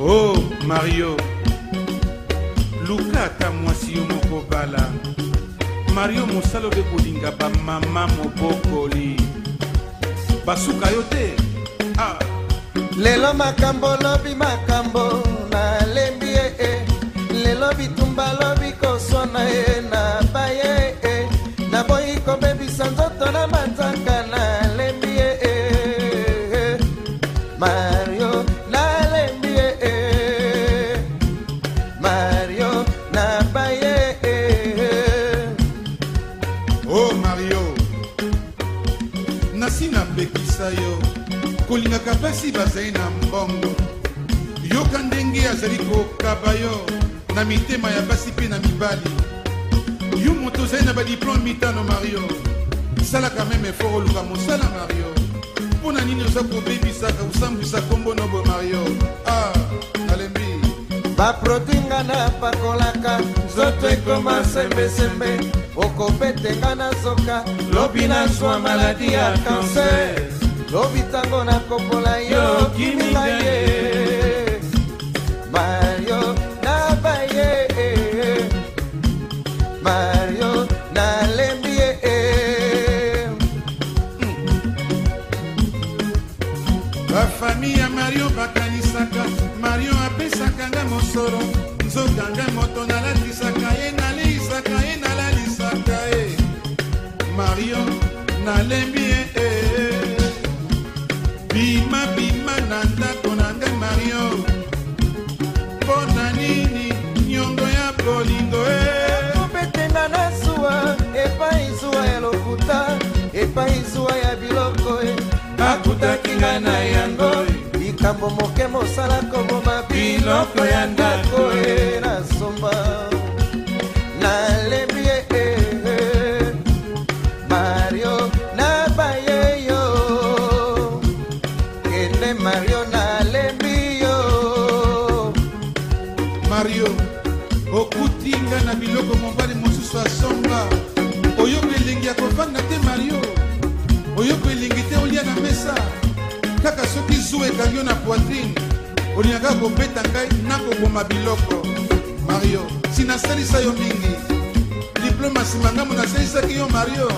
o oh, mario luka ata mwasi yo moko bala mario mosala obe kolinga bamama mobokoli basuka yo te ah. lelo makambo lobi makambo nalembi ye e lelo bitumba lobi kosona ye na baya e eh. naboyi kobebisa nzoto na mitema ya basi mpe na mibali yo moto ozali na badiplome mitano mario salaka meme effort oluka mosala mario mpo na nini oza kobebisaka kosambwisa kombo nobo mario ah nalembi baprotinga napakolaka nzoto ekoma sembesembe okobetenga na zoka lobi nazwa maladi ya kanser lobi ntango nakopola yo kiminga ye nalembi ye e bima bima na ndako na ngai mario mpo na nini nyongo ya bolingo eh? e kobetenga na zuwa epai zuwa ya lokuta epai zuwa ya biloko e eh. akutaki ngai na yango likambo moke mosala koboma biloko ya ndako e na somba na asonga oyoka elingi akofanda te mario oyoka elingi te olia na mesa kaka soki zu ekangi yo na poitrine olingaka kobeta ngai nakoboma biloko mario sinasalisa yo mingi diplome nsima ngambo nasalisaki yo mario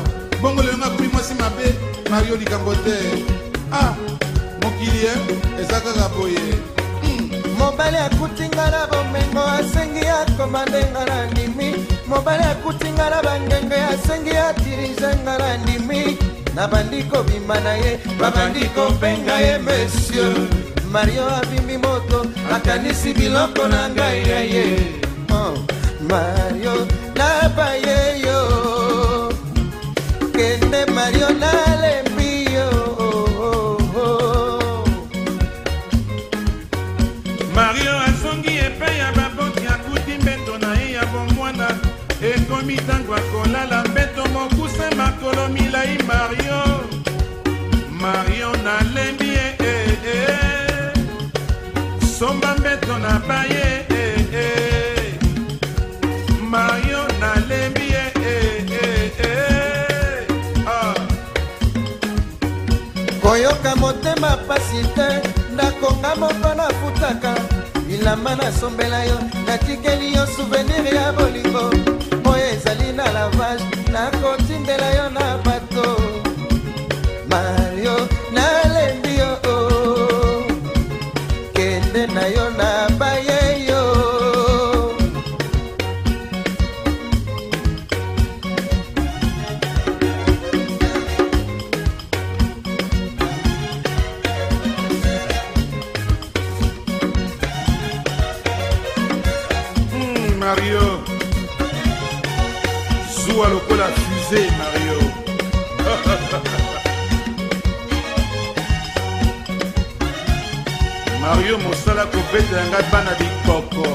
bongo lelo ngakumi mwasi mabe mario likambo te ah mokili e eza kaka boye mobali akutinga na bomengo asengi akoma ndenga na ndimi mobali akutinga na bangenge asengi atirizenga na ndimi nabandi kobima na ye babandi kopenga ye monsieur mario abimbi moto akanisi biloko na ngai ya ye oh, mbeto na baye mayo nalembi ye koyoka motema pasi te ndakonga moko nafutaka bilamba nasombela yo natikeli yo souvenir ya bolingo oyo ezali na lavage nakotindela yo na bato mario na mario mosala kobetela ngai bana bikoko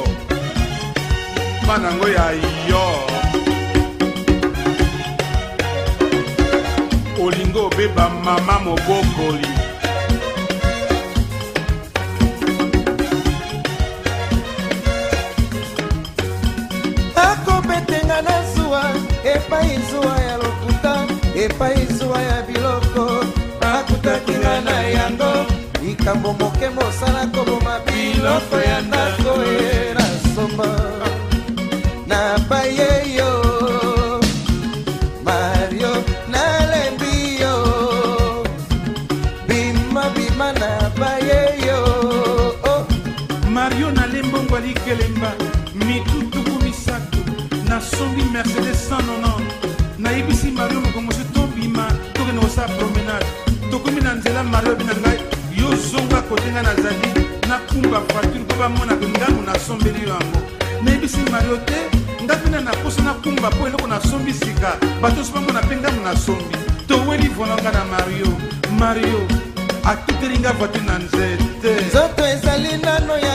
bana yango ya yo olingi obeba mama mobokoli akobetenga na zuwa epai zuwa ya lokuta epai zuwa ya bilo makambo moke mosala koboma biloko ya ndako e nasomba nabaye yo mario nalembi yo bimabima nabaye yo oh. mario nalembongwa likelemba mitutuku misato nasombi mercedes 190 nayebisi mario mokongo soki tobima tokende kosala promenade tokomi na nzela mario bi na ngai kote ngai nazali nakumba voiture mpo bamona ngano nasombeli yo yango nayebisi mario te nga mpena na poso nakumba mpo eloko nasombi sika bato nyonso bamona mpe ngano nasombi toweli vonanga na mario mario atuteli nga voiture na nzete nzoto ezali nano ya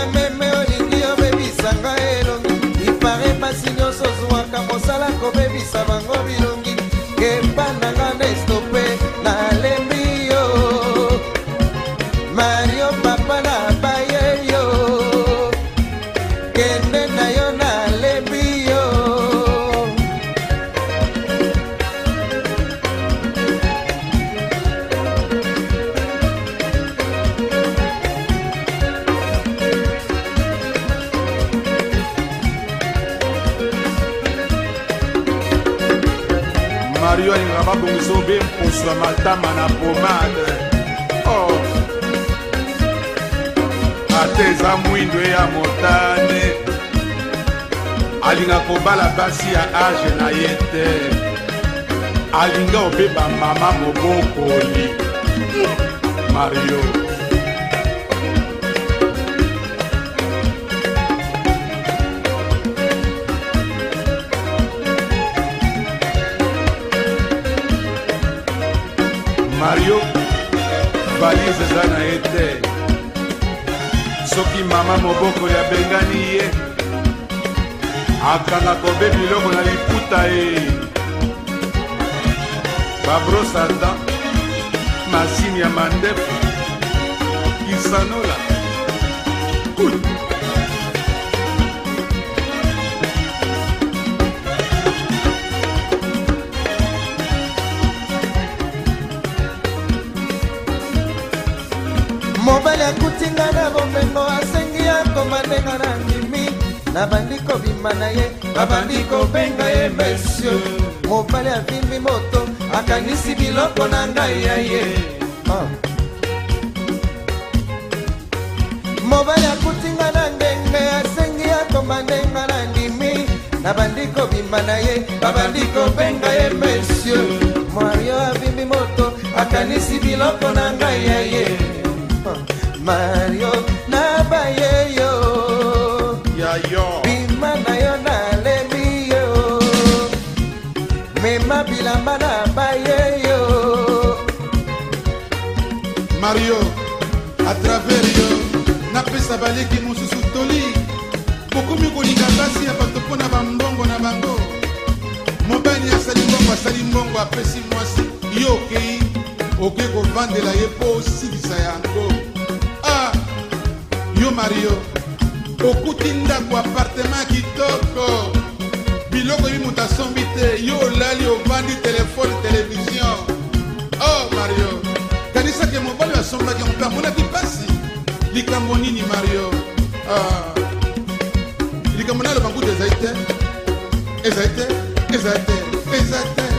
olobi mpuswa matama na pomade oh. ata eza mwindo ya motane alinga kobala basi ya age na ye te alinga obeba mama mobokoli mario mario valise eza na ye te soki mama moboko ya bengani ye akanga kobe biloko na liputa ye babrosata masini ya mandefu kisanola kulu nabandi kobima na ye babandi kobenga ye monsieur mobali avimbi moto akangisi biloko na ngai ya ye ah. mobali akutinga na ndenge asengi atomba ndenga na ndimi nabandi kobima na ye babandi kobenga ye monsieur mario avimbi moto akanisi biloko na ngai ya ye ah. mario ntango apesi mwasi ye okei okoki kovandela ye mpo osilisa yango a yo mario okuti ndako apartema ya kitoko biloko ebi moto asombi te yo olali ovandi telefone televizio o mario kanisaki mobali asombaki moto amonaki mpasi likambo nini mario likambo naloba nkutu ezali te ezali te ezali te ezali te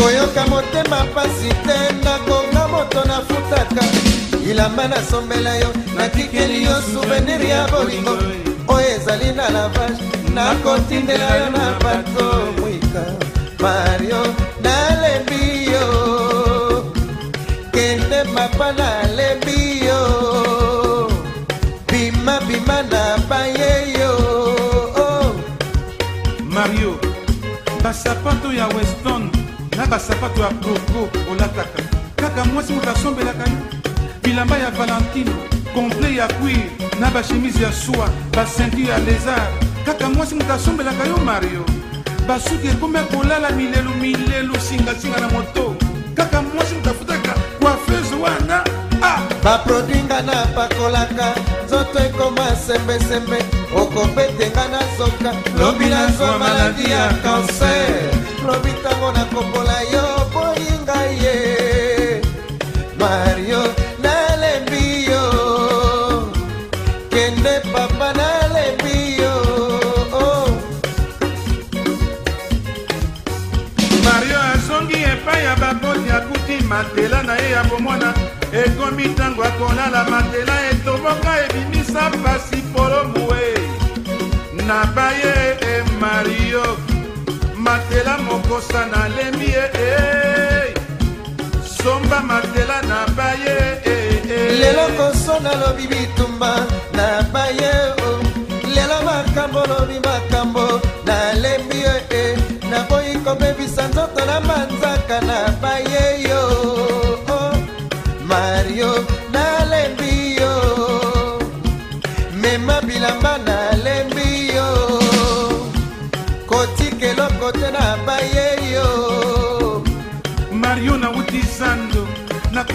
koyoka motema pasi te nakonga moto nafutaka bilamba nasombela yo nakikeli yo souvenir ya bolingo oyo ezali na lavage nakotindela yo na bato mwika mario nalembi yo kende mapa nalembi yo bima bima na baye yo oh. mario basapato ya weston na basapato ya progo olataka kaka mwasi moto asombelaka yo bilamba ya valentino komple ya cuir na bashemise ya swa basenture ya lézard kaka mwasi moto asombelaka yo mario basuki ekomi kolala milelu milelu singasinga na moto kaka mwasi moto afutaka kwafeuse wana ah! baprodinga na bakolaka nzoto ekoma sembesembe okobetenga na zoka lobi nazwa maladi ya kanser lobi ntango nakopola yo boyinga ye mario nalembi yo kende papa nalembi yo oh. mario azongi epai ya bakoti akuti matela na ye ya komona ekomi ntango akolala matela etoboka ebimisa mpasi polomuwe na baye emario eh, matela mokosa nalemi ye eh, e eh. somba matela na baye eh, lelo koso nalobi bitumba na baye o oh. lelo makambo lobi makambo nalembi yo e naboyi kobebisa nzoto na manzaka na baye yo mario nalembi yo mema bilamba nalembi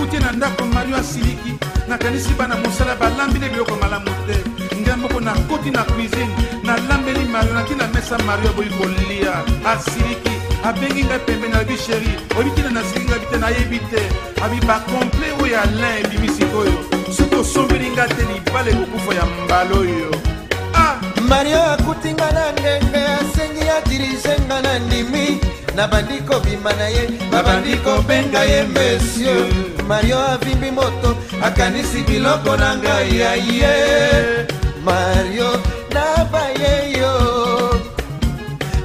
akuti na ndako mario asiliki nakanisi bana mosala balambile biloko malamu te ngamboko nakoti na cuisine nalambeli mario natina mesa mario aboyi kolia asiliki abengi ngai pembeni alobi sheri oyebitina nasiki ngai bite nayebi te abi bacomple oyo alain ebimi sikoyo soki osombeli ngai te libala ekokufa ya mbala oyo mario akutinga na ndenge asengi adirizenga na ndimi nabandi kobima na ye babandi kobenga ye monsieur mario avimbi moto akanisi biloko na ngai ya ye mario nabaye yo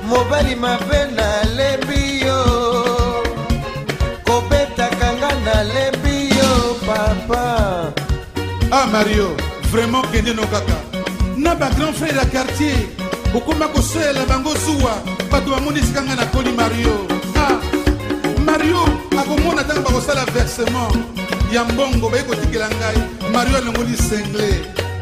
mobali mabe nalembi yo kobetakanga nalembi yo papa ah mario vraiment okende no kaka na bagrand frère ya quartier okóma kosoyela bango zuwa bato bamoni esika ngai nakoli mario ah, mario akomona ntango bakosala versement ya mbongo baye kotikela ngai mario alongoli sengle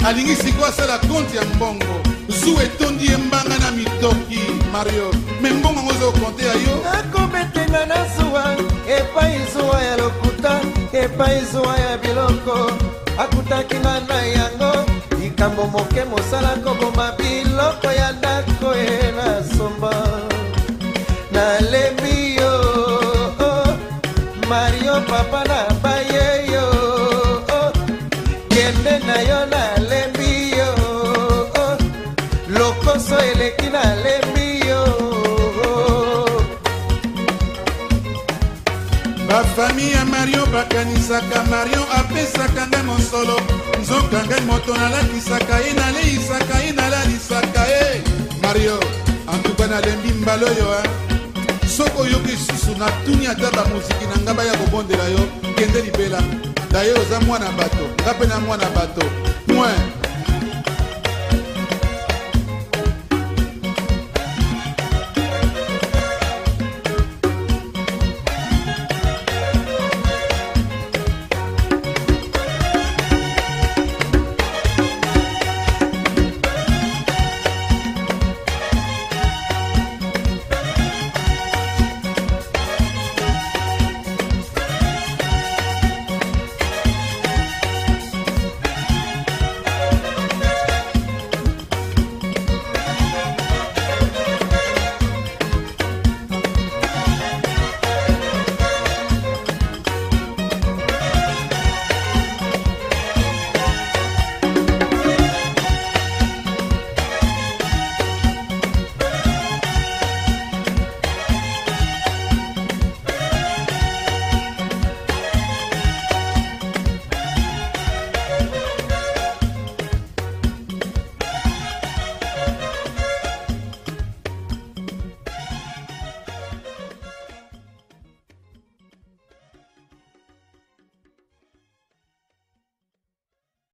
alingi sikoyo asala konte ya mbongo zuwa etondi ye mbanga na mitoki mario me mbongo yango oza kokonte ya yo nakobetenga na zuwa epai zuwa ya lokuta epai zuwa ya biloko akutaki nga na yango likambo moke mosala koboma biloko ya ndako bakanisaka marion apesaka ngai mosolo nzoka ngai moto nalakisaka ye naleisaka ye nalalisaka ye mario antuka nalembi mbala oyo soki oyoki lisusu natuni ata bamoziki na ngai baya kobondela yo kende libela daye oza mwana bato nga mpe na mwana bato point